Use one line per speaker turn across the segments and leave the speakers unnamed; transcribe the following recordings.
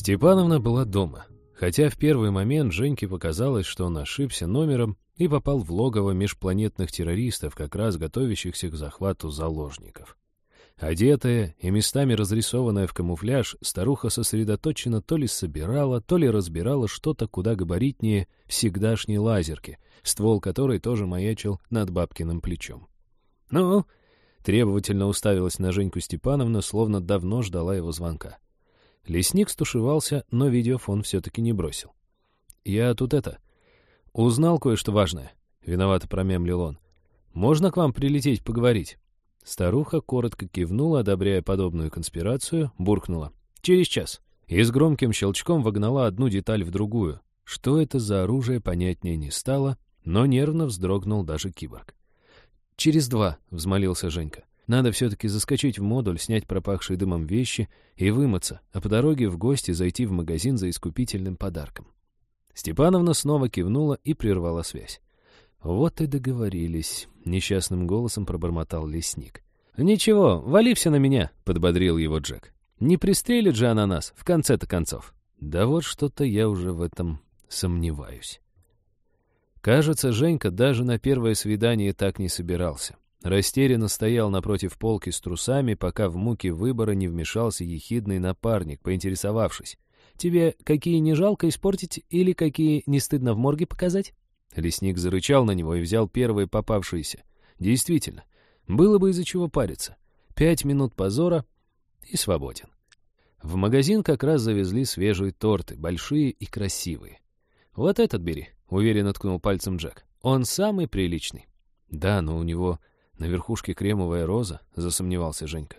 Степановна была дома, хотя в первый момент Женьке показалось, что он ошибся номером и попал в логово межпланетных террористов, как раз готовящихся к захвату заложников. Одетая и местами разрисованная в камуфляж, старуха сосредоточенно то ли собирала, то ли разбирала что-то куда габаритнее всегдашней лазерки, ствол которой тоже маячил над бабкиным плечом. «Ну?» — требовательно уставилась на Женьку Степановна, словно давно ждала его звонка. Лесник стушевался, но видеофон все-таки не бросил. «Я тут это... Узнал кое-что важное», — виновато промямлил он. «Можно к вам прилететь поговорить?» Старуха коротко кивнула, одобряя подобную конспирацию, буркнула. «Через час». И с громким щелчком вогнала одну деталь в другую. Что это за оружие, понятнее не стало, но нервно вздрогнул даже киборг. «Через два», — взмолился Женька. «Надо все-таки заскочить в модуль, снять пропахшие дымом вещи и вымыться, а по дороге в гости зайти в магазин за искупительным подарком». Степановна снова кивнула и прервала связь. «Вот и договорились», — несчастным голосом пробормотал лесник. «Ничего, вали на меня», — подбодрил его Джек. «Не пристрелит же она нас, в конце-то концов». «Да вот что-то я уже в этом сомневаюсь». Кажется, Женька даже на первое свидание так не собирался. Растерянно стоял напротив полки с трусами, пока в муке выбора не вмешался ехидный напарник, поинтересовавшись. «Тебе какие не жалко испортить или какие не стыдно в морге показать?» Лесник зарычал на него и взял первые попавшиеся. Действительно, было бы из-за чего париться. Пять минут позора и свободен. В магазин как раз завезли свежие торты, большие и красивые. «Вот этот бери», — уверенно ткнул пальцем Джек. «Он самый приличный». «Да, но у него на верхушке кремовая роза», — засомневался Женька.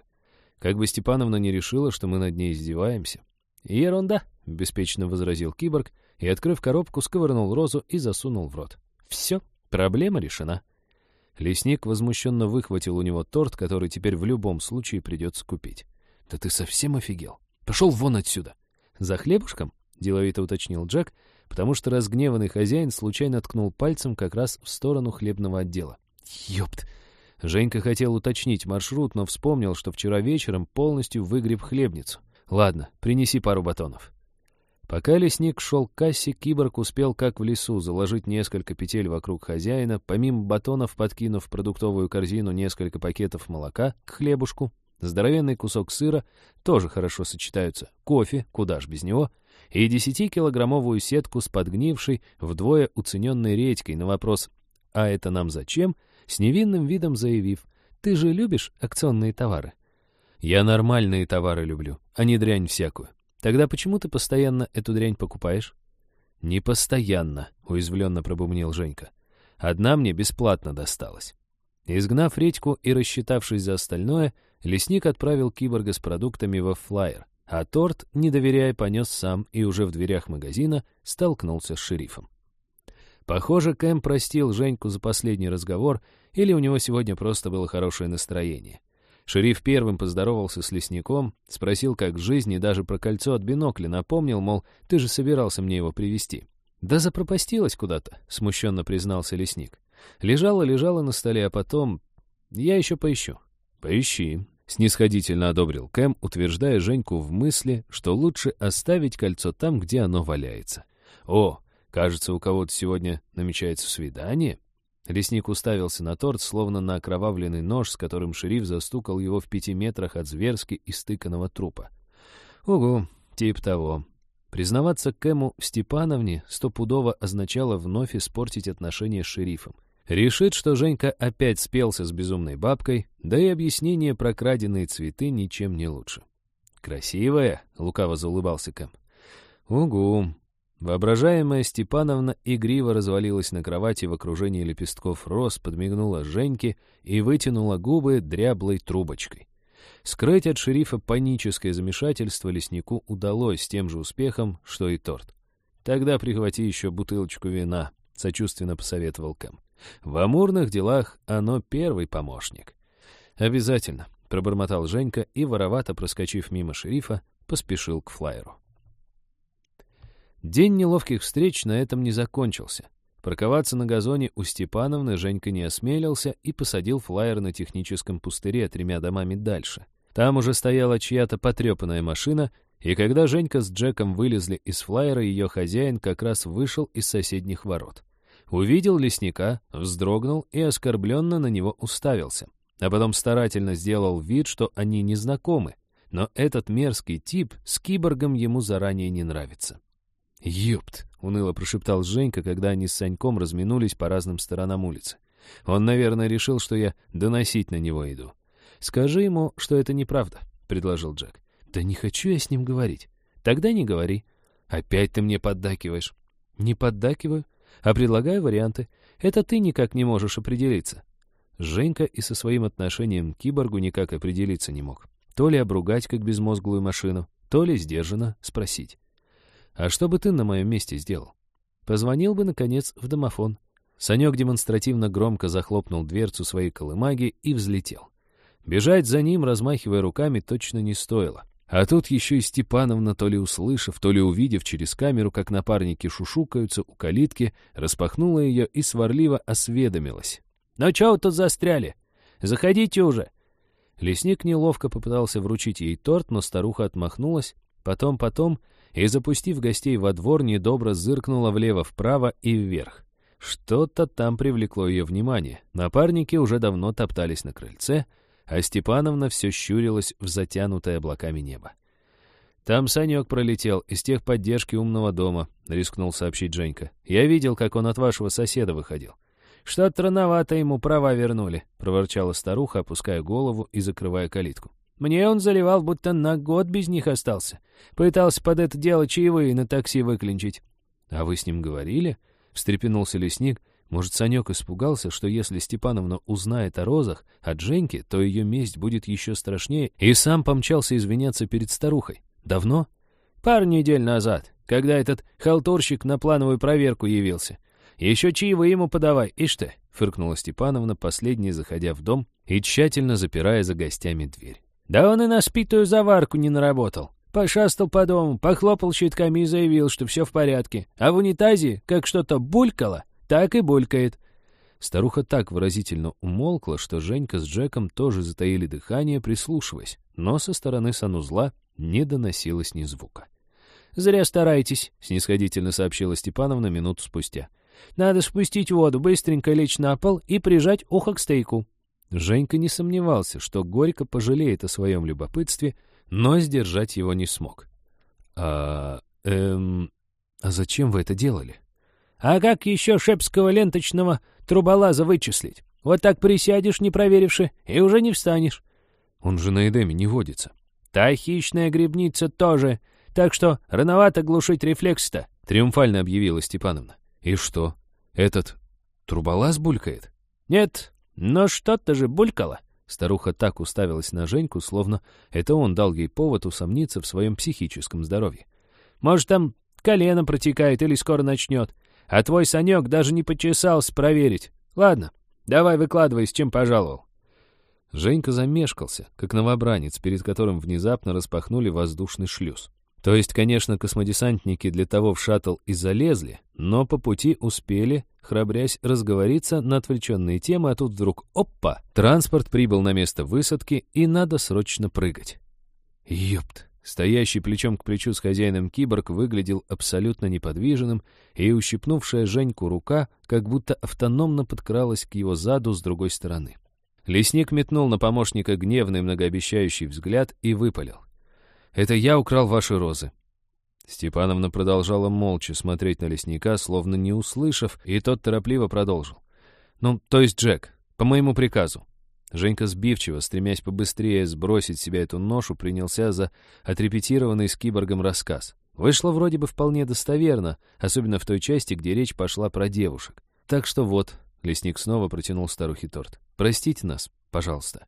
«Как бы Степановна не решила, что мы над ней издеваемся». «Ерунда», — беспечно возразил киборг и, открыв коробку, сковырнул розу и засунул в рот. «Все, проблема решена». Лесник возмущенно выхватил у него торт, который теперь в любом случае придется купить. «Да ты совсем офигел! Пошел вон отсюда!» «За хлебушком?» — деловито уточнил Джек, потому что разгневанный хозяин случайно ткнул пальцем как раз в сторону хлебного отдела. «Ёпт!» Женька хотел уточнить маршрут, но вспомнил, что вчера вечером полностью выгреб хлебницу. «Ладно, принеси пару батонов». Пока лесник шел к кассе, киборг успел, как в лесу, заложить несколько петель вокруг хозяина, помимо батонов подкинув в продуктовую корзину несколько пакетов молока к хлебушку, здоровенный кусок сыра, тоже хорошо сочетаются, кофе, куда ж без него, и десятикилограммовую сетку с подгнившей, вдвое уцененной редькой на вопрос «А это нам зачем?» С невинным видом заявив «Ты же любишь акционные товары?» «Я нормальные товары люблю, а не дрянь всякую. Тогда почему ты постоянно эту дрянь покупаешь? Не постоянно, уязвленно пробумнил Женька. Одна мне бесплатно досталась. Изгнав редьку и рассчитавшись за остальное, лесник отправил киборга с продуктами во флайер, а торт, не доверяя, понес сам и уже в дверях магазина столкнулся с шерифом. Похоже, Кэм простил Женьку за последний разговор, или у него сегодня просто было хорошее настроение. Шериф первым поздоровался с лесником, спросил, как жизнь, и даже про кольцо от бинокля напомнил, мол, ты же собирался мне его привезти. «Да запропастилась куда-то», — смущенно признался лесник. Лежала-лежала на столе, а потом... Я еще поищу. «Поищи», — снисходительно одобрил Кэм, утверждая Женьку в мысли, что лучше оставить кольцо там, где оно валяется. «О, кажется, у кого-то сегодня намечается свидание». Лесник уставился на торт, словно на окровавленный нож, с которым шериф застукал его в пяти метрах от зверски истыканного трупа. Угу, тип того. Признаваться Кэму Степановне стопудово означало вновь испортить отношения с шерифом. Решит, что Женька опять спелся с безумной бабкой, да и объяснение про краденые цветы ничем не лучше. «Красивая?» — лукаво заулыбался Кэм. «Угу», Воображаемая Степановна игриво развалилась на кровати в окружении лепестков роз, подмигнула Женьке и вытянула губы дряблой трубочкой. Скрыть от шерифа паническое замешательство леснику удалось с тем же успехом, что и торт. «Тогда прихвати еще бутылочку вина», — сочувственно посоветовал Кэм. «В амурных делах оно первый помощник». «Обязательно», — пробормотал Женька и, воровато проскочив мимо шерифа, поспешил к флайеру. День неловких встреч на этом не закончился. Парковаться на газоне у Степановны Женька не осмелился и посадил флайер на техническом пустыре тремя домами дальше. Там уже стояла чья-то потрепанная машина, И когда Женька с Джеком вылезли из флайера, ее хозяин как раз вышел из соседних ворот. Увидел лесника, вздрогнул и оскорбленно на него уставился. А потом старательно сделал вид, что они не знакомы. Но этот мерзкий тип с киборгом ему заранее не нравится. «Ёпт!» — уныло прошептал Женька, когда они с Саньком разминулись по разным сторонам улицы. Он, наверное, решил, что я доносить на него иду. «Скажи ему, что это неправда», — предложил Джек. «Да не хочу я с ним говорить». «Тогда не говори». «Опять ты мне поддакиваешь». «Не поддакиваю, а предлагаю варианты. Это ты никак не можешь определиться». Женька и со своим отношением к киборгу никак определиться не мог. То ли обругать, как безмозглую машину, то ли сдержанно спросить. «А что бы ты на моем месте сделал?» Позвонил бы, наконец, в домофон. Санек демонстративно громко захлопнул дверцу своей колымаги и взлетел. Бежать за ним, размахивая руками, точно не стоило. А тут еще и Степановна, то ли услышав, то ли увидев через камеру, как напарники шушукаются у калитки, распахнула ее и сварливо осведомилась. «Ну чего вы тут застряли? Заходите уже!» Лесник неловко попытался вручить ей торт, но старуха отмахнулась, потом-потом, и, запустив гостей во двор, недобро зыркнула влево-вправо и вверх. Что-то там привлекло ее внимание. Напарники уже давно топтались на крыльце, а Степановна все щурилась в затянутое облаками небо. «Там Санек пролетел из техподдержки умного дома», — рискнул сообщить Женька. «Я видел, как он от вашего соседа выходил». «Что-то рановато ему права вернули», — проворчала старуха, опуская голову и закрывая калитку. «Мне он заливал, будто на год без них остался. Пытался под это дело чаевые на такси выклинчить». «А вы с ним говорили?» — встрепенулся лесник. «Может, Санек испугался, что если Степановна узнает о розах от Женьки, то ее месть будет еще страшнее, и сам помчался извиняться перед старухой. Давно?» «Пару недель назад, когда этот халтурщик на плановую проверку явился. Еще чаевые ему подавай, ишь ты!» — фыркнула Степановна, последней заходя в дом и тщательно запирая за гостями дверь. «Да он и на спитую заварку не наработал. Пошастал по дому, похлопал щитками и заявил, что все в порядке. А в унитазе, как что-то булькало, так и булькает. Старуха так выразительно умолкла, что Женька с Джеком тоже затаили дыхание, прислушиваясь, но со стороны санузла не доносилось ни звука. «Зря стараетесь», — снисходительно сообщила Степановна минуту спустя. «Надо спустить воду, быстренько лечь на пол и прижать ухо к стейку». Женька не сомневался, что горько пожалеет о своем любопытстве, но сдержать его не смог. «А... эм... А зачем вы это делали?» «А как еще шепского ленточного труболаза вычислить? Вот так присядешь, не проверивши, и уже не встанешь». «Он же на Эдеме не водится». «Та хищная грибница тоже, так что рановато глушить рефлекс-то», — триумфально объявила Степановна. «И что, этот труболаз булькает?» «Нет, но что-то же булькало». Старуха так уставилась на Женьку, словно это он дал ей повод усомниться в своем психическом здоровье. «Может, там колено протекает или скоро начнет, а твой Санек даже не почесался проверить. Ладно, давай выкладывай, с чем пожаловал». Женька замешкался, как новобранец, перед которым внезапно распахнули воздушный шлюз. То есть, конечно, космодесантники для того в шаттл и залезли, но по пути успели, храбрясь разговориться на отвлеченные темы, а тут вдруг опа! Транспорт прибыл на место высадки, и надо срочно прыгать. Ёпт! Стоящий плечом к плечу с хозяином киборг выглядел абсолютно неподвижным, и ущипнувшая Женьку рука как будто автономно подкралась к его заду с другой стороны. Лесник метнул на помощника гневный многообещающий взгляд и выпалил. Это я украл ваши розы». Степановна продолжала молча смотреть на лесника, словно не услышав, и тот торопливо продолжил. «Ну, то есть Джек, по моему приказу». Женька сбивчиво, стремясь побыстрее сбросить себя эту ношу, принялся за отрепетированный с киборгом рассказ. Вышло вроде бы вполне достоверно, особенно в той части, где речь пошла про девушек. Так что вот, лесник снова протянул старухе торт. «Простите нас, пожалуйста».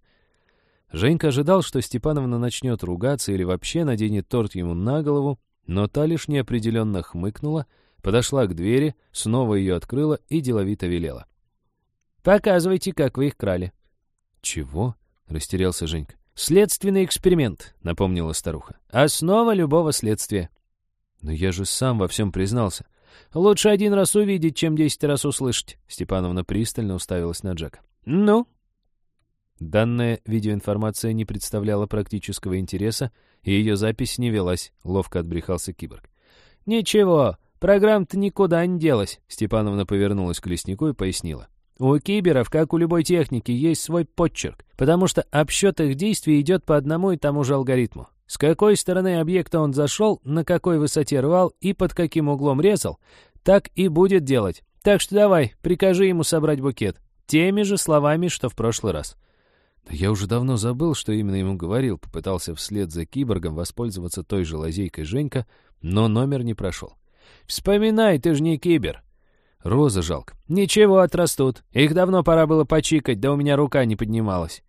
Женька ожидал, что Степановна начнет ругаться или вообще наденет торт ему на голову, но та лишь неопределенно хмыкнула, подошла к двери, снова ее открыла и деловито велела. «Показывайте, как вы их крали». «Чего?» — растерялся Женька. «Следственный эксперимент», — напомнила старуха. «Основа любого следствия». «Но я же сам во всем признался». «Лучше один раз увидеть, чем десять раз услышать», — Степановна пристально уставилась на Джека. «Ну, Данная видеоинформация не представляла практического интереса, и ее запись не велась, ловко отбрехался киборг. «Ничего, программа-то никуда не делась», — Степановна повернулась к леснику и пояснила. «У киберов, как у любой техники, есть свой подчерк, потому что обсчет их действий идет по одному и тому же алгоритму. С какой стороны объекта он зашел, на какой высоте рвал и под каким углом резал, так и будет делать. Так что давай, прикажи ему собрать букет. Теми же словами, что в прошлый раз».
Да я уже давно забыл, что именно ему говорил, попытался вслед за киборгом воспользоваться той же лазейкой Женька, но номер не прошел.
«Вспоминай, ты же не кибер!»
«Роза жалко».
«Ничего, отрастут. Их давно пора было почикать, да у меня рука не поднималась».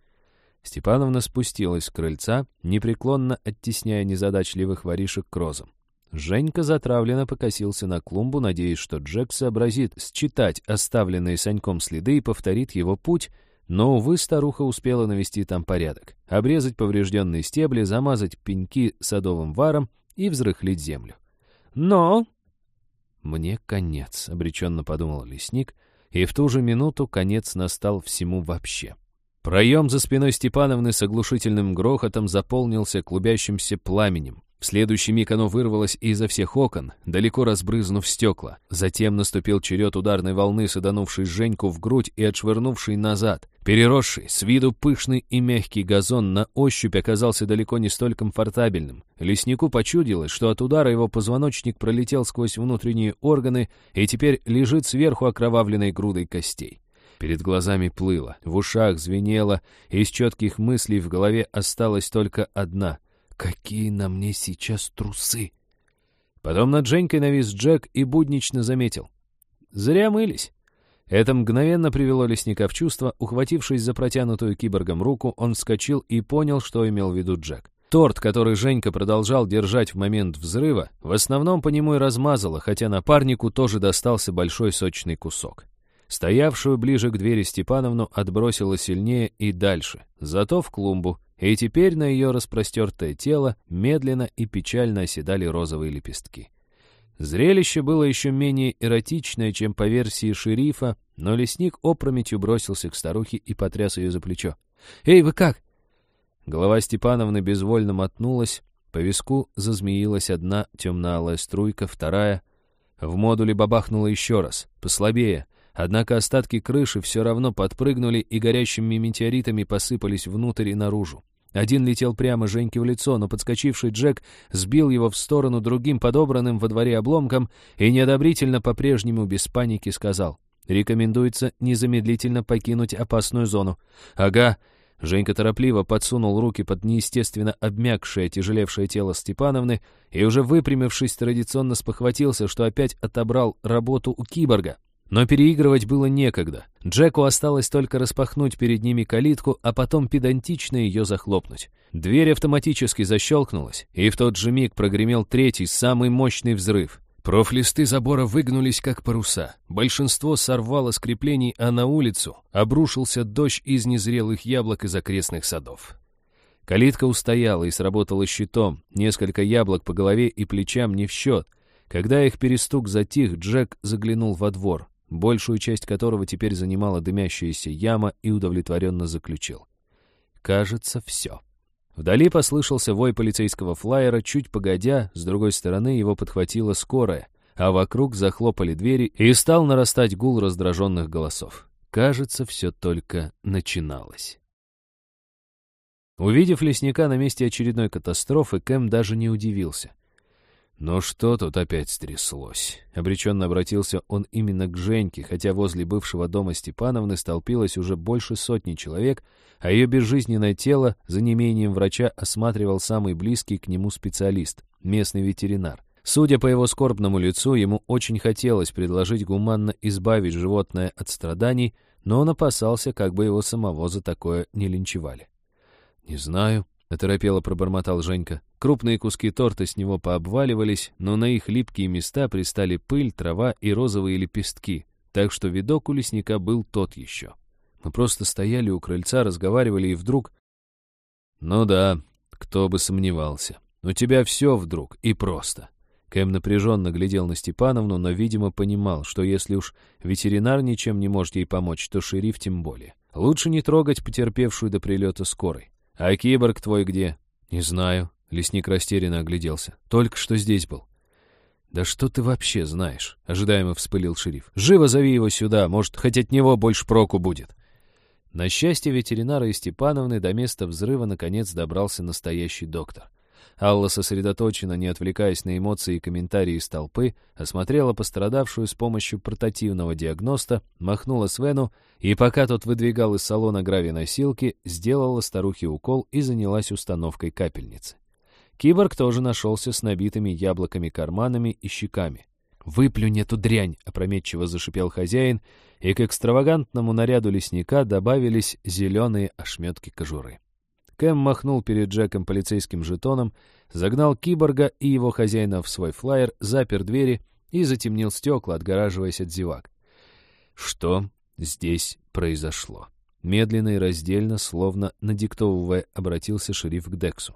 Степановна спустилась с крыльца, непреклонно оттесняя незадачливых воришек к розам. Женька затравленно покосился на клумбу, надеясь, что Джек сообразит считать оставленные Саньком следы и повторит его путь, но, увы, старуха успела навести там порядок, обрезать поврежденные стебли, замазать пеньки садовым варом и взрыхлить землю.
«Но...»
«Мне конец», — обреченно подумал лесник, и в ту же минуту конец настал всему вообще. Проем за спиной Степановны с оглушительным грохотом заполнился клубящимся пламенем. В следующий миг оно вырвалось изо всех окон, далеко разбрызнув стекла. Затем наступил черед ударной волны, саданувшей Женьку в грудь и отшвырнувшей назад. Переросший, с виду пышный и мягкий газон на ощупь оказался далеко не столь комфортабельным. Леснику почудилось, что от удара его позвоночник пролетел сквозь внутренние органы и теперь лежит сверху окровавленной грудой костей. Перед глазами плыло, в ушах звенело, и из четких мыслей в голове осталась только одна — Какие на мне сейчас трусы! Потом над Женькой навис Джек и буднично заметил. Зря мылись. Это мгновенно привело лесника в чувство. Ухватившись за протянутую киборгом руку, он вскочил и понял, что имел в виду Джек. Торт, который Женька продолжал держать в момент взрыва, в основном по нему и размазало, хотя напарнику тоже достался большой сочный кусок. Стоявшую ближе к двери Степановну отбросило сильнее и дальше, зато в клумбу, и теперь на ее распростертое тело медленно и печально оседали розовые лепестки. Зрелище было еще менее эротичное, чем по версии шерифа, но лесник опрометью бросился к старухе и потряс ее за плечо. «Эй, вы как?» Голова Степановны безвольно мотнулась, по виску зазмеилась одна темно-алая струйка, вторая. В модуле бабахнуло еще раз, послабее, Однако остатки крыши все равно подпрыгнули и горящими метеоритами посыпались внутрь и наружу. Один летел прямо Женьке в лицо, но подскочивший Джек сбил его в сторону другим подобранным во дворе обломком и неодобрительно по-прежнему без паники сказал «Рекомендуется незамедлительно покинуть опасную зону». «Ага». Женька торопливо подсунул руки под неестественно обмякшее, тяжелевшее тело Степановны и уже выпрямившись традиционно спохватился, что опять отобрал работу у киборга. Но переигрывать было некогда. Джеку осталось только распахнуть перед ними калитку, а потом педантично ее захлопнуть. Дверь автоматически защелкнулась, и в тот же миг прогремел третий, самый мощный взрыв. Профлисты забора выгнулись, как паруса. Большинство сорвало с креплений, а на улицу обрушился дождь из незрелых яблок из окрестных садов. Калитка устояла и сработала щитом. Несколько яблок по голове и плечам не в счет. Когда их перестук затих, Джек заглянул во двор большую часть которого теперь занимала дымящаяся яма, и удовлетворенно заключил. Кажется, все. Вдали послышался вой полицейского флайера, чуть погодя, с другой стороны его подхватила скорая, а вокруг захлопали двери, и стал нарастать гул раздраженных голосов. Кажется, все только начиналось. Увидев лесника на месте очередной катастрофы, Кэм даже не удивился — «Но что тут опять стряслось?» Обреченно обратился он именно к Женьке, хотя возле бывшего дома Степановны столпилось уже больше сотни человек, а ее безжизненное тело за неимением врача осматривал самый близкий к нему специалист, местный ветеринар. Судя по его скорбному лицу, ему очень хотелось предложить гуманно избавить животное от страданий, но он опасался, как бы его самого за такое не линчевали. «Не знаю», — оторопело пробормотал Женька. Крупные куски торта с него пообваливались, но на их липкие места пристали пыль, трава и розовые лепестки, так что видок у лесника был тот еще. Мы просто стояли у крыльца, разговаривали, и вдруг... Ну да, кто бы сомневался. У тебя все вдруг и просто. Кэм напряженно глядел на Степановну, но, видимо, понимал, что если уж ветеринар ничем не может ей помочь, то шериф тем более. Лучше не трогать потерпевшую до прилета скорой. «А киборг твой где?» «Не знаю», — лесник растерянно огляделся. «Только что здесь был». «Да что ты вообще знаешь?» — ожидаемо вспылил шериф. «Живо зови его сюда, может, хоть от него больше проку будет». На счастье ветеринара и Степановны до места взрыва наконец добрался настоящий доктор. Алла сосредоточенно, не отвлекаясь на эмоции и комментарии из толпы, осмотрела пострадавшую с помощью портативного диагноста, махнула Свену и, пока тот выдвигал из салона гравиносилки, сделала старухе укол и занялась установкой капельницы. Киборг тоже нашелся с набитыми яблоками карманами и щеками. «Выплюнь эту дрянь!» — опрометчиво зашипел хозяин, и к экстравагантному наряду лесника добавились зеленые ошметки кожуры. Кэм махнул перед Джеком полицейским жетоном, загнал киборга и его хозяина в свой флайер, запер двери и затемнил стекла, отгораживаясь от зевак. Что здесь произошло? Медленно и раздельно, словно надиктовывая, обратился шериф к Дексу.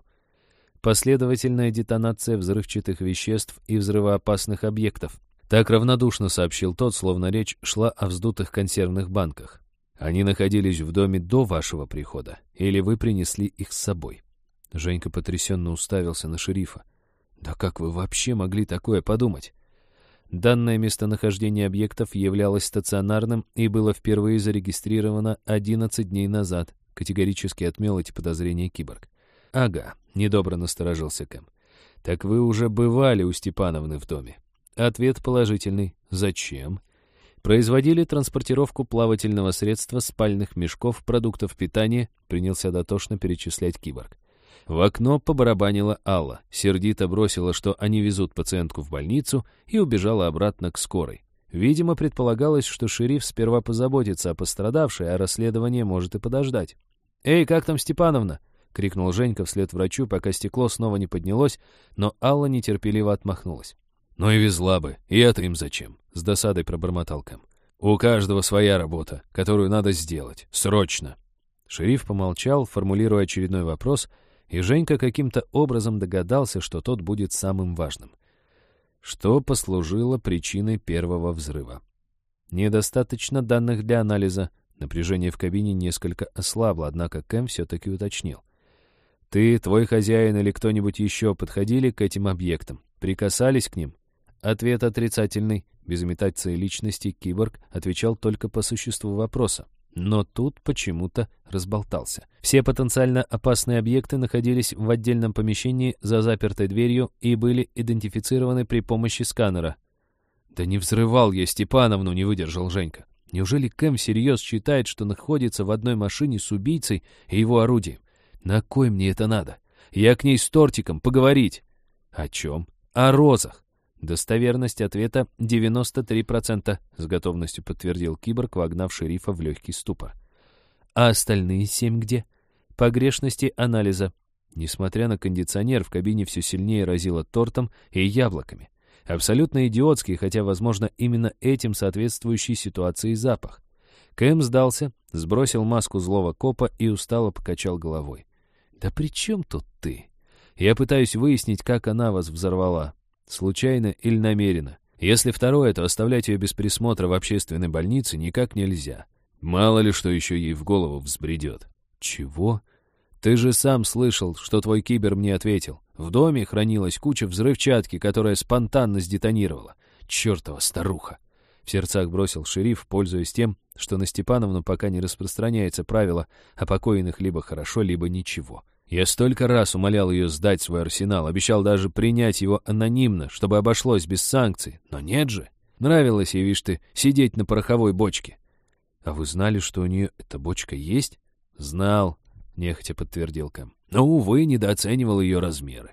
Последовательная детонация взрывчатых веществ и взрывоопасных объектов. Так равнодушно сообщил тот, словно речь шла о вздутых консервных банках. Они находились в доме до вашего прихода, или вы принесли их с собой?» Женька потрясенно уставился на шерифа. «Да как вы вообще могли такое подумать?» Данное местонахождение объектов являлось стационарным и было впервые зарегистрировано 11 дней назад, категорически отмел эти подозрения киборг. «Ага», — недобро насторожился Кэм. «Так вы уже бывали у Степановны в доме?» Ответ положительный. «Зачем?» Производили транспортировку плавательного средства, спальных мешков, продуктов питания, принялся дотошно перечислять киборг. В окно побарабанила Алла, сердито бросила, что они везут пациентку в больницу, и убежала обратно к скорой. Видимо, предполагалось, что шериф сперва позаботится о пострадавшей, а расследование может и подождать. «Эй, как там Степановна?» — крикнул Женька вслед врачу, пока стекло снова не поднялось, но Алла нетерпеливо отмахнулась. «Ну и везла бы, и это им зачем?» — с досадой пробормотал Кэм. «У каждого своя работа, которую надо сделать. Срочно!» Шериф помолчал, формулируя очередной вопрос, и Женька каким-то образом догадался, что тот будет самым важным. Что послужило причиной первого взрыва? Недостаточно данных для анализа. Напряжение в кабине несколько ослабло, однако Кэм все-таки уточнил. «Ты, твой хозяин или кто-нибудь еще подходили к этим объектам? Прикасались к ним?» Ответ отрицательный. Без имитации личности киборг отвечал только по существу вопроса. Но тут почему-то разболтался. Все потенциально опасные объекты находились в отдельном помещении за запертой дверью и были идентифицированы при помощи сканера. «Да не взрывал я Степановну», — не выдержал Женька. «Неужели Кэм всерьез считает, что находится в одной машине с убийцей и его орудием? На кой мне это надо? Я к ней с тортиком поговорить». «О чем?» «О розах. Достоверность ответа 93%, с готовностью подтвердил киборг, вогнав шерифа в легкий ступор. А остальные семь где? Погрешности анализа. Несмотря на кондиционер, в кабине все сильнее разило тортом и яблоками. Абсолютно идиотский, хотя, возможно, именно этим соответствующий ситуации запах. Кэм сдался, сбросил маску злого копа и устало покачал головой. «Да при чем тут ты? Я пытаюсь выяснить, как она вас взорвала. Случайно или намеренно. Если второе, то оставлять ее без присмотра в общественной больнице никак нельзя. Мало ли что еще ей в голову взбредет. Чего? Ты же сам слышал, что твой кибер мне ответил. В доме хранилась куча взрывчатки, которая спонтанно сдетонировала. Чертова старуха! В сердцах бросил шериф, пользуясь тем, что на Степановну пока не распространяется правило о покойных либо хорошо, либо ничего. Я столько раз умолял ее сдать свой арсенал, обещал даже принять его анонимно, чтобы обошлось без санкций. Но нет же. Нравилось ей, видишь ты, сидеть на пороховой бочке. А вы знали, что у нее эта бочка есть? Знал, нехотя подтвердил Кэм. Но, увы, недооценивал ее размеры.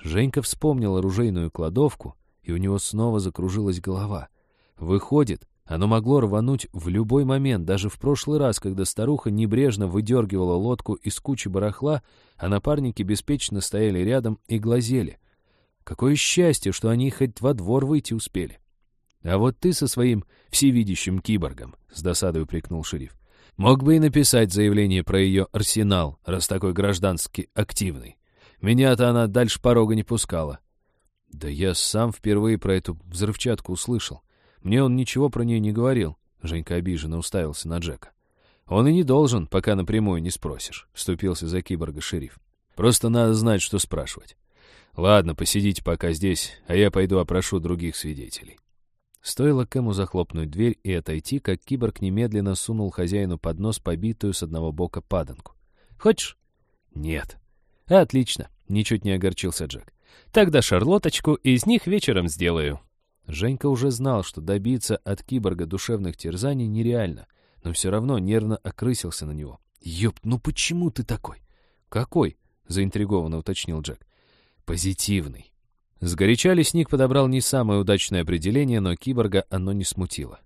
Женька вспомнил оружейную кладовку, и у него снова закружилась голова. Выходит, оно могло рвануть в любой момент, даже в прошлый раз, когда старуха небрежно выдергивала лодку из кучи барахла, а напарники беспечно стояли рядом и глазели. Какое счастье, что они хоть во двор выйти успели. А вот ты со своим всевидящим киборгом, — с досадой упрекнул шериф, — мог бы и написать заявление про ее арсенал, раз такой гражданский активный. Меня-то она дальше порога не пускала. «Да я сам впервые про эту взрывчатку услышал. Мне он ничего про нее не говорил», — Женька обиженно уставился на Джека. «Он и не должен, пока напрямую не спросишь», — вступился за киборга шериф. «Просто надо знать, что спрашивать. Ладно, посидите пока здесь, а я пойду опрошу других свидетелей». Стоило Кэму захлопнуть дверь и отойти, как киборг немедленно сунул хозяину под нос побитую с одного бока паданку. «Хочешь?» «Нет». «Отлично», — ничуть не огорчился Джек. «Тогда шарлоточку из них вечером сделаю». Женька уже знал, что добиться от киборга душевных терзаний нереально, но все равно нервно окрысился на него. «Ёпт, ну почему ты такой?» «Какой?» — заинтригованно уточнил Джек. «Позитивный». Сгоряча лесник подобрал не самое удачное определение, но киборга оно не смутило.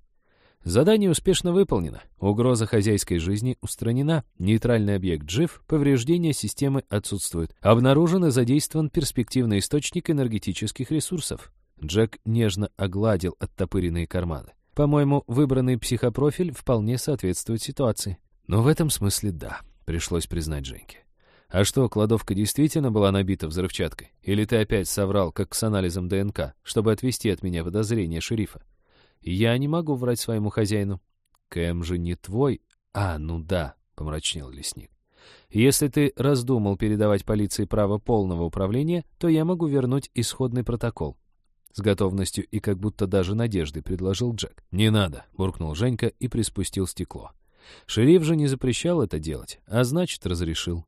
Задание успешно выполнено, угроза хозяйской жизни устранена, нейтральный объект жив, повреждения системы отсутствуют. Обнаружен и задействован перспективный источник энергетических ресурсов. Джек нежно огладил оттопыренные карманы. По-моему, выбранный психопрофиль вполне соответствует ситуации. Но в этом смысле да, пришлось признать Женьке. А что, кладовка действительно была набита взрывчаткой? Или ты опять соврал, как с анализом ДНК, чтобы отвести от меня подозрение шерифа? Я не могу врать своему хозяину. Кэм же не твой. А, ну да, помрачнел лесник. Если ты раздумал передавать полиции право полного управления, то я могу вернуть исходный протокол. С готовностью и как будто даже надеждой предложил Джек. «Не надо», — буркнул Женька и приспустил стекло. Шериф же не запрещал это делать, а значит, разрешил.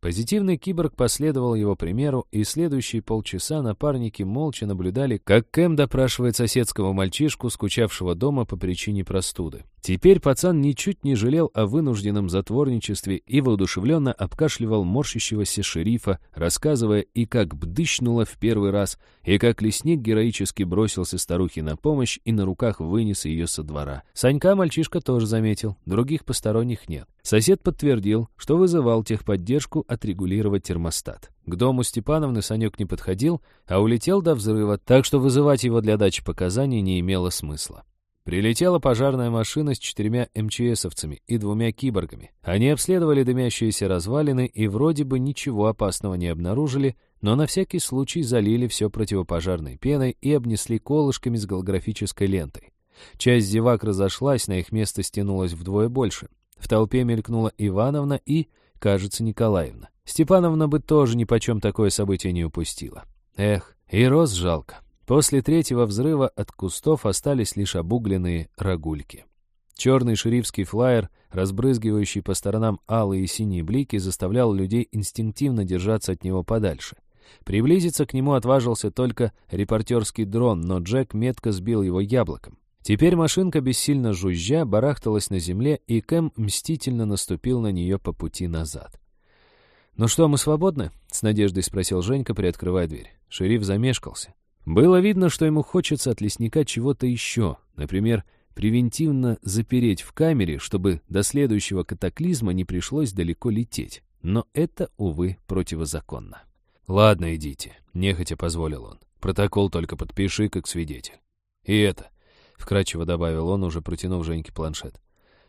Позитивный киборг последовал его примеру, и следующие полчаса напарники молча наблюдали, как Кэм допрашивает соседского мальчишку, скучавшего дома по причине простуды. Теперь пацан ничуть не жалел о вынужденном затворничестве и воодушевленно обкашливал морщащегося шерифа, рассказывая и как бдыщнуло в первый раз, и как лесник героически бросился старухе на помощь и на руках вынес ее со двора. Санька мальчишка тоже заметил, других посторонних нет. Сосед подтвердил, что вызывал техподдержку отрегулировать термостат. К дому Степановны Санек не подходил, а улетел до взрыва, так что вызывать его для дачи показаний не имело смысла. Прилетела пожарная машина с четырьмя МЧСовцами и двумя киборгами. Они обследовали дымящиеся развалины и вроде бы ничего опасного не обнаружили, но на всякий случай залили все противопожарной пеной и обнесли колышками с голографической лентой. Часть зевак разошлась, на их место стянулось вдвое больше. В толпе мелькнула Ивановна и, кажется, Николаевна. Степановна бы тоже ни почем такое событие не упустила. Эх, и роз жалко. После третьего взрыва от кустов остались лишь обугленные рогульки. Черный шерифский флаер, разбрызгивающий по сторонам алые и синие блики, заставлял людей инстинктивно держаться от него подальше. Приблизиться к нему отважился только репортерский дрон, но Джек метко сбил его яблоком. Теперь машинка, бессильно жужжа, барахталась на земле, и Кэм мстительно наступил на нее по пути назад. «Ну что, мы свободны?» — с надеждой спросил Женька, приоткрывая дверь. Шериф замешкался. Было видно, что ему хочется от лесника чего-то еще, например, превентивно запереть в камере, чтобы до следующего катаклизма не пришлось далеко лететь. Но это, увы, противозаконно. «Ладно, идите», — нехотя позволил он. «Протокол только подпиши, как свидетель». «И это», — вкратчиво добавил он, уже протянув Женьке планшет.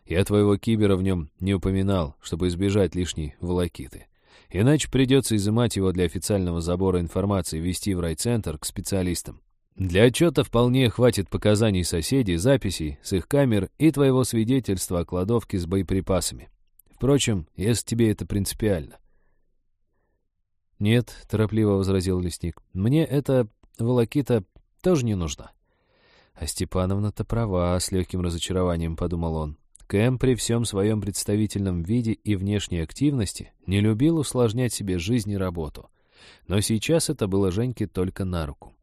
«Я твоего кибера в нем не упоминал, чтобы избежать лишней волокиты. Иначе придется изымать его для официального забора информации, вести в райцентр к специалистам. Для отчета вполне хватит показаний соседей, записей с их камер и твоего свидетельства о кладовке с боеприпасами. Впрочем, если тебе это принципиально. «Нет», — торопливо возразил лесник, — «мне эта волокита тоже не нужна». «А Степановна-то права», — с легким разочарованием подумал он. Кэм при всем своем представительном виде и внешней активности не любил усложнять себе жизнь и работу. Но сейчас это было Женьке только на руку.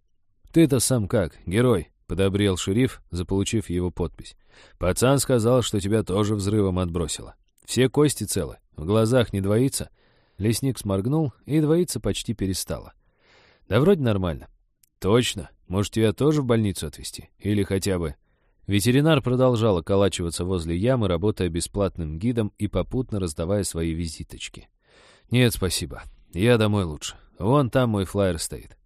«Ты-то сам как, герой?» — подобрел шериф, заполучив его подпись. «Пацан сказал, что тебя тоже взрывом отбросило. Все кости целы, в глазах не двоится?» Лесник сморгнул, и двоиться почти перестало. «Да вроде нормально». «Точно? Может, тебя тоже в больницу отвезти? Или хотя бы Ветеринар продолжал околачиваться возле ямы, работая бесплатным гидом и попутно раздавая свои визиточки. «Нет, спасибо. Я домой лучше. Вон там мой флаер стоит».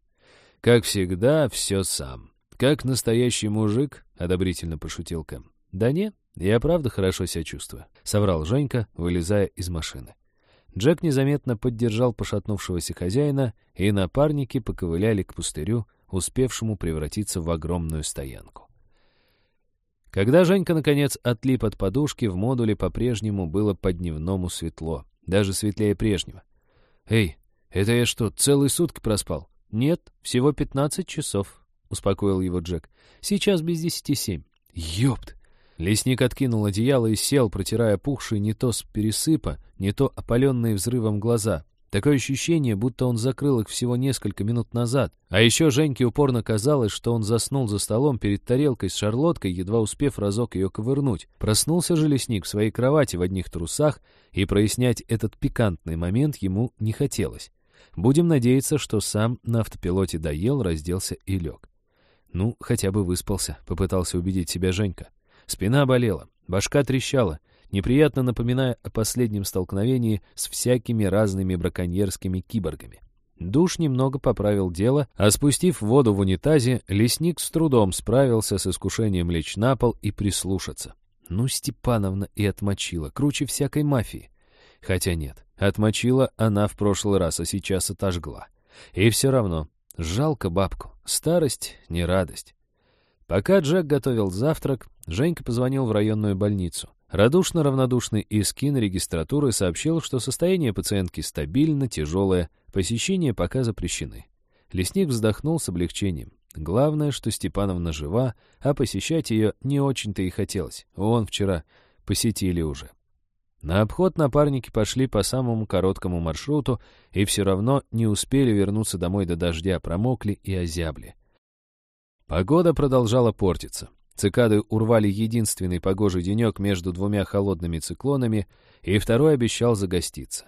«Как всегда, все сам. Как настоящий мужик», — одобрительно пошутил Кэм. «Да не, я правда хорошо себя чувствую», — соврал Женька, вылезая из машины. Джек незаметно поддержал пошатнувшегося хозяина, и напарники поковыляли к пустырю, успевшему превратиться в огромную стоянку. Когда Женька, наконец, отлип от подушки, в модуле по-прежнему было по-дневному светло, даже светлее прежнего. «Эй, это я что, целые сутки проспал?» «Нет, всего пятнадцать часов», — успокоил его Джек. «Сейчас без десяти семь». «Ёпт!» Лесник откинул одеяло и сел, протирая пухшие не то с пересыпа, не то опаленные взрывом глаза. Такое ощущение, будто он закрыл их всего несколько минут назад. А еще Женьке упорно казалось, что он заснул за столом перед тарелкой с шарлоткой, едва успев разок ее ковырнуть. Проснулся же лесник в своей кровати в одних трусах, и прояснять этот пикантный момент ему не хотелось. Будем надеяться, что сам на автопилоте доел, разделся и лег. Ну, хотя бы выспался, попытался убедить себя Женька. Спина болела, башка трещала, неприятно напоминая о последнем столкновении с всякими разными браконьерскими киборгами. Душ немного поправил дело, а спустив воду в унитазе, лесник с трудом справился с искушением лечь на пол и прислушаться. Ну, Степановна и отмочила, круче всякой мафии. Хотя нет, отмочила она в прошлый раз, а сейчас отожгла. И все равно, жалко бабку, старость не радость. Пока Джек готовил завтрак, Женька позвонил в районную больницу. Радушно-равнодушный Искин регистратуры сообщил, что состояние пациентки стабильно, тяжелое, посещения пока запрещены. Лесник вздохнул с облегчением. Главное, что Степановна жива, а посещать ее не очень-то и хотелось. Вон вчера посетили уже. На обход напарники пошли по самому короткому маршруту и все равно не успели вернуться домой до дождя, промокли и озябли. Погода продолжала портиться. Цикады урвали единственный погожий денек между двумя холодными циклонами, и второй обещал загоститься.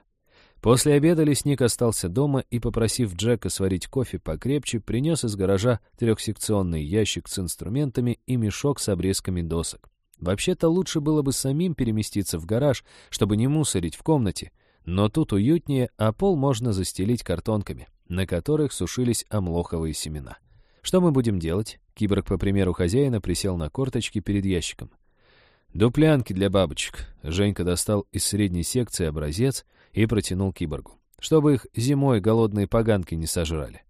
После обеда лесник остался дома и, попросив Джека сварить кофе покрепче, принес из гаража трехсекционный ящик с инструментами и мешок с обрезками досок. Вообще-то лучше было бы самим переместиться в гараж, чтобы не мусорить в комнате, но тут уютнее, а пол можно застелить картонками, на которых сушились амлоховые семена. Что мы будем делать? Киборг, по примеру хозяина, присел на корточки перед ящиком. «Дуплянки для бабочек». Женька достал из средней секции образец и протянул киборгу, чтобы их зимой голодные поганки не сожрали.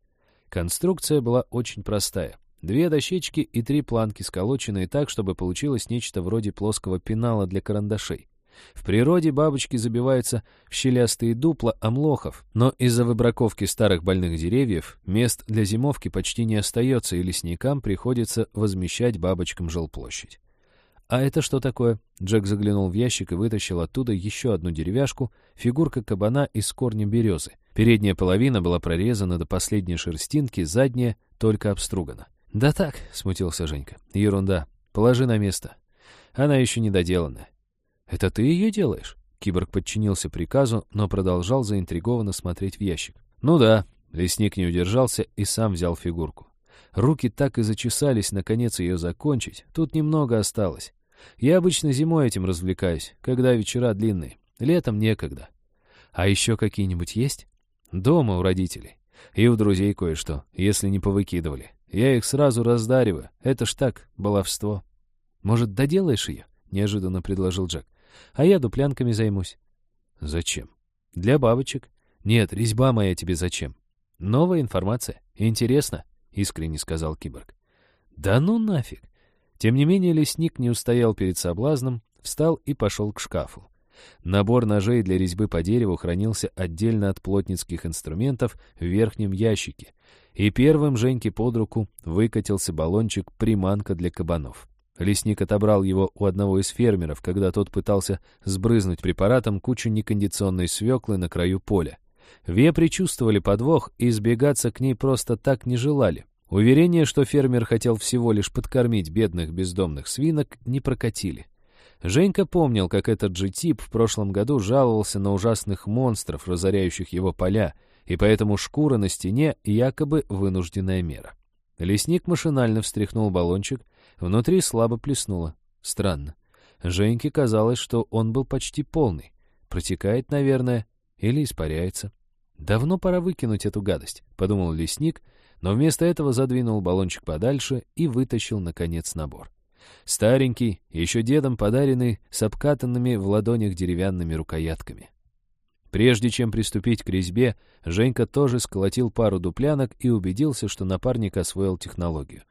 Конструкция была очень простая — Две дощечки и три планки, сколоченные так, чтобы получилось нечто вроде плоского пенала для карандашей. В природе бабочки забиваются в щелястые дупла амлохов, но из-за выбраковки старых больных деревьев мест для зимовки почти не остается, и лесникам приходится возмещать бабочкам жилплощадь. «А это что такое?» Джек заглянул в ящик и вытащил оттуда еще одну деревяшку, фигурка кабана из корня березы. Передняя половина была прорезана до последней шерстинки, задняя только обстругана. «Да так», — смутился Женька. «Ерунда. Положи на место. Она еще не доделана». «Это ты ее делаешь?» Киборг подчинился приказу, но продолжал заинтригованно смотреть в ящик. «Ну да». Лесник не удержался и сам взял фигурку. Руки так и зачесались, наконец, ее закончить. Тут немного осталось. Я обычно зимой этим развлекаюсь, когда вечера длинные. Летом некогда. А еще какие-нибудь есть? Дома у родителей. И у друзей кое-что, если не повыкидывали. Я их сразу раздариваю. Это ж так, баловство. Может, доделаешь ее? Неожиданно предложил Джек. А я дуплянками займусь. Зачем? Для бабочек. Нет, резьба моя тебе зачем? Новая информация. Интересно, искренне сказал киборг. Да ну нафиг. Тем не менее, лесник не устоял перед соблазном, встал и пошел к шкафу. Набор ножей для резьбы по дереву хранился отдельно от плотницких инструментов в верхнем ящике, и первым Женьке под руку выкатился баллончик приманка для кабанов. Лесник отобрал его у одного из фермеров, когда тот пытался сбрызнуть препаратом кучу некондиционной свеклы на краю поля. Вепри чувствовали подвох и избегаться к ней просто так не желали. Уверение, что фермер хотел всего лишь подкормить бедных бездомных свинок, не прокатили. Женька помнил, как этот же тип в прошлом году жаловался на ужасных монстров, разоряющих его поля, и поэтому шкура на стене якобы вынужденная мера. Лесник машинально встряхнул баллончик, внутри слабо плеснуло. Странно. Женьке казалось, что он был почти полный. Протекает, наверное, или испаряется. «Давно пора выкинуть эту гадость», — подумал лесник, но вместо этого задвинул баллончик подальше и вытащил, наконец, набор. Старенький, еще дедом подаренный, с обкатанными в ладонях деревянными рукоятками. Прежде чем приступить к резьбе, Женька тоже сколотил пару дуплянок и убедился, что напарник освоил технологию.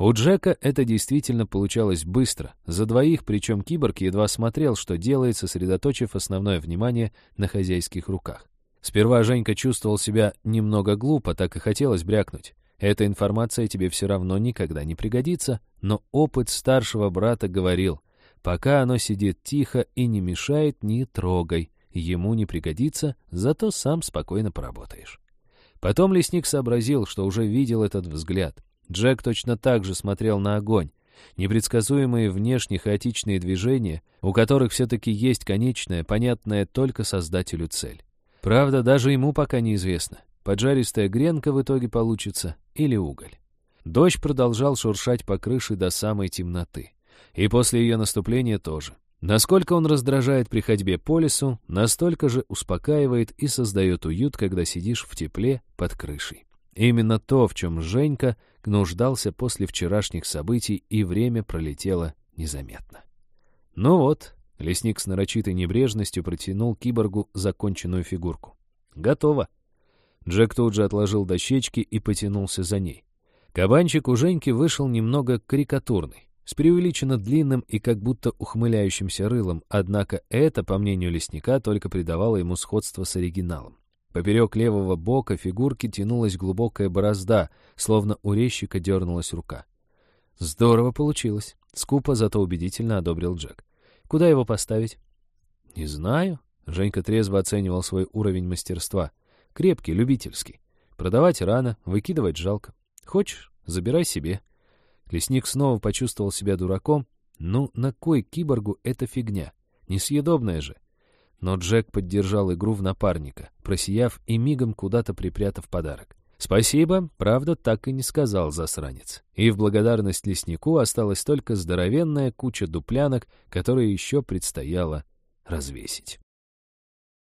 У Джека это действительно получалось быстро, за двоих, причем киборг едва смотрел, что делает, сосредоточив основное внимание на хозяйских руках. Сперва Женька чувствовал себя немного глупо, так и хотелось брякнуть. Эта информация тебе все равно никогда не пригодится, но опыт старшего брата говорил, пока оно сидит тихо и не мешает, не трогай, ему не пригодится, зато сам спокойно поработаешь. Потом лесник сообразил, что уже видел этот взгляд. Джек точно так же смотрел на огонь. Непредсказуемые внешне хаотичные движения, у которых все-таки есть конечная, понятная только создателю цель. Правда, даже ему пока неизвестно, поджаристая гренка в итоге получится или уголь. Дождь продолжал шуршать по крыше до самой темноты. И после ее наступления тоже. Насколько он раздражает при ходьбе по лесу, настолько же успокаивает и создает уют, когда сидишь в тепле под крышей. Именно то, в чем Женька нуждался после вчерашних событий, и время пролетело незаметно. Ну вот, лесник с нарочитой небрежностью протянул киборгу законченную фигурку. Готово. Джек тут же отложил дощечки и потянулся за ней. Кабанчик у Женьки вышел немного карикатурный, с преувеличенно длинным и как будто ухмыляющимся рылом, однако это, по мнению лесника, только придавало ему сходство с оригиналом. Поперек левого бока фигурки тянулась глубокая борозда, словно у резчика дернулась рука. «Здорово получилось», — скупо, зато убедительно одобрил Джек. «Куда его поставить?» «Не знаю», — Женька трезво оценивал свой уровень мастерства. «Крепкий, любительский. Продавать рано, выкидывать жалко. Хочешь, забирай себе». Лесник снова почувствовал себя дураком. «Ну, на кой киборгу эта фигня? Несъедобная же». Но Джек поддержал игру в напарника, просияв и мигом куда-то припрятав подарок. «Спасибо, правда, так и не сказал засранец». И в благодарность леснику осталась только здоровенная куча дуплянок, которые еще предстояло развесить.